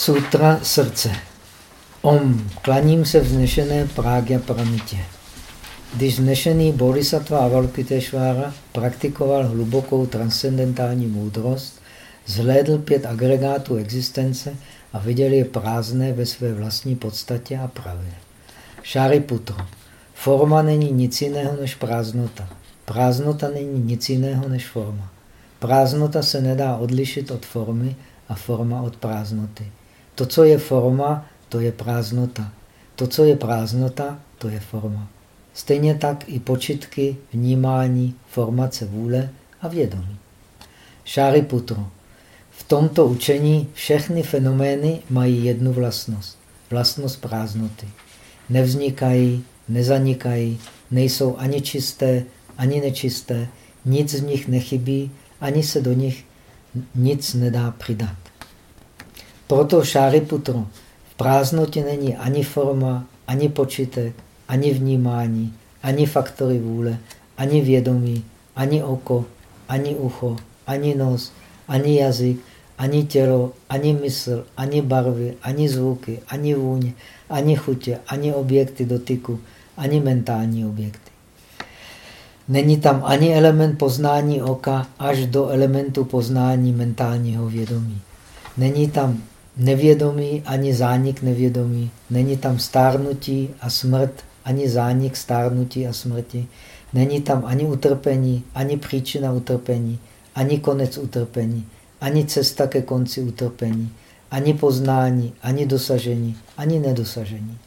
Sutra srdce. Om. Klaním se vznešené Prágya Pramitě. Když vznešený Bodhisattva Avalokiteshvara praktikoval hlubokou transcendentální moudrost, zhlédl pět agregátů existence a viděl je prázdné ve své vlastní podstatě a pravě. Šariputro. Forma není nic jiného než prázdnota. Prázdnota není nic jiného než forma. Prázdnota se nedá odlišit od formy a forma od prázdnoty. To, co je forma, to je prázdnota. To, co je prázdnota, to je forma. Stejně tak i počitky, vnímání, formace vůle a vědomí. Šáriputro. V tomto učení všechny fenomény mají jednu vlastnost. Vlastnost prázdnoty. Nevznikají, nezanikají, nejsou ani čisté, ani nečisté, nic z nich nechybí, ani se do nich nic nedá přidat. Proto Šáriputro, v prázdnotě není ani forma, ani počítek, ani vnímání, ani faktory vůle, ani vědomí, ani oko, ani ucho, ani nos, ani jazyk, ani tělo, ani mysl, ani barvy, ani zvuky, ani vůně, ani chutě, ani objekty dotyku, ani mentální objekty. Není tam ani element poznání oka až do elementu poznání mentálního vědomí. Není tam nevědomí ani zánik nevědomí. Není tam stárnutí a smrt, ani zánik stárnutí a smrti. Není tam ani utrpení, ani příčina utrpení, ani konec utrpení, ani cesta ke konci utrpení, ani poznání, ani dosažení, ani nedosažení.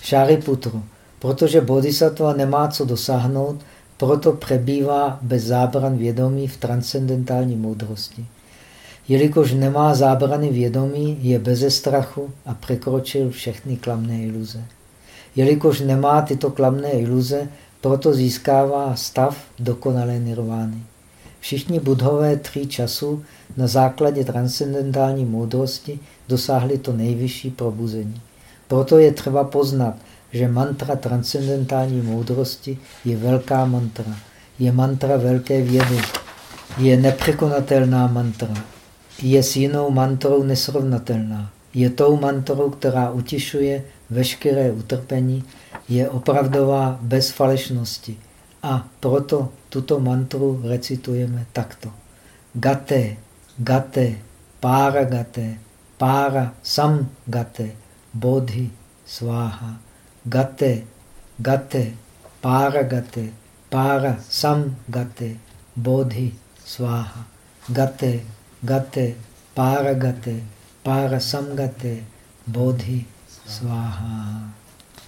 Šáriputru, protože bodhisattva nemá co dosáhnout, proto přebývá bez zábran vědomí v transcendentální moudrosti. Jelikož nemá zábrany vědomí, je beze strachu a překročil všechny klamné iluze. Jelikož nemá tyto klamné iluze, proto získává stav dokonalé nirvány. Všichni budhové tří časů na základě transcendentální moudrosti dosáhli to nejvyšší probuzení. Proto je třeba poznat, že mantra transcendentální moudrosti je velká mantra. Je mantra velké vědy. Je nepřekonatelná mantra je s jinou mantrou nesrovnatelná. Je tou mantrou, která utišuje veškeré utrpení, je opravdová bez falešnosti. A proto tuto mantru recitujeme takto. Gate, gate, para gate, para sam gate, bodhi sváha. Gate, gate, para gate, para sam gate, bodhi sváha. Gate, गते पारगते पारसंगते बोधि स्वाहा।